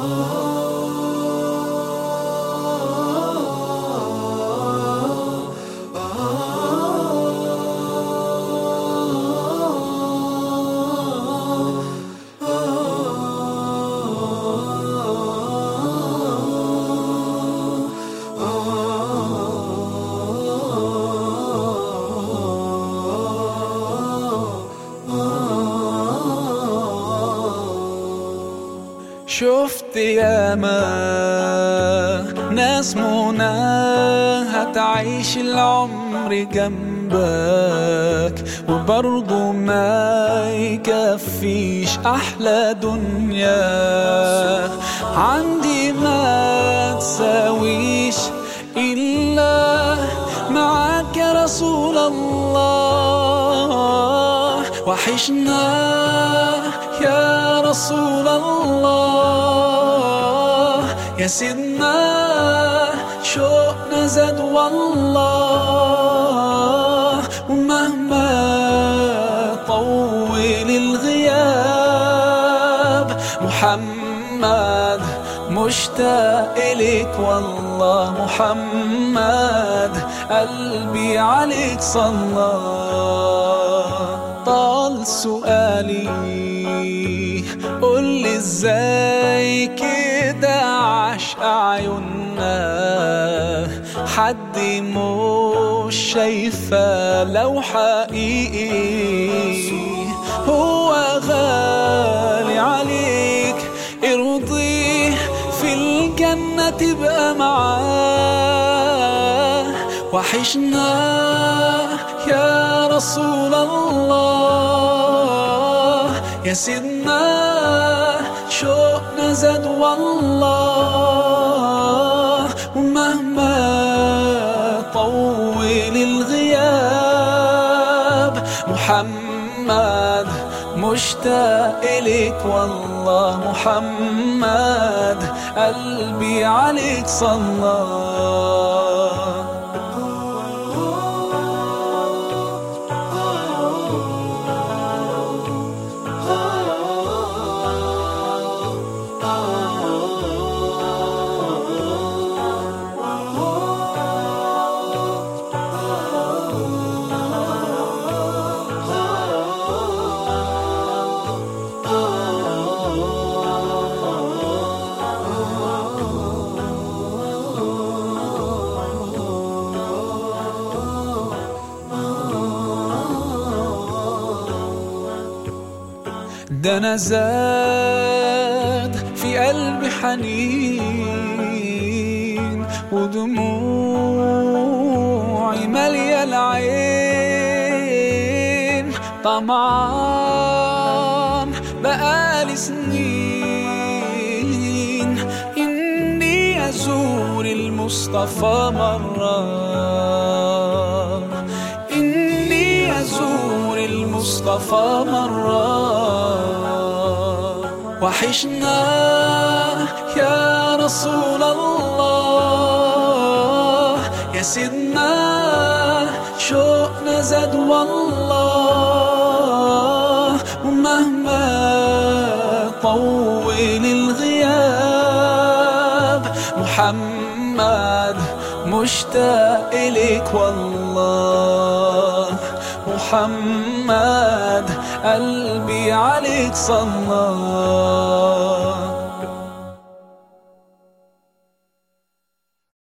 Oh. شفت ياما ناس منى هتعيش العمر جنبك. وبرضه ما يكفيش أحلى دنيا. عندي ما تساويش إلا معاك يا رسول الله. وحشنا يا رسول الله. يا سيدنا شوقنا زاد والله. ومهما طول الغياب محمد مشتاق إليك والله. محمد قلبي عليك صلى. طال سؤالي قولي إزاي كده؟ عشق عيوننا حد مش شايفة لو حقيقي. هو غالي عليك. ارضيه في الجنة تبقى معاه. وحشنا يا رسول الله. يا سيدنا شوقنا زاد والله ومهما طول الغياب محمد مشتاق إليك والله محمد قلبي عليك صلى ده أنا زاد في قلبي حنين ودموعي مالية العين. طمعان بقالي سنين. إني أزور المصطفى مرة. إني أزور المصطفى مرة. وحشنا يا رسول الله. يا سيدنا شوقنا زاد والله. ومهما طول الغياب محمد مشتاق إليك والله. محمد قلبي عليك صلى.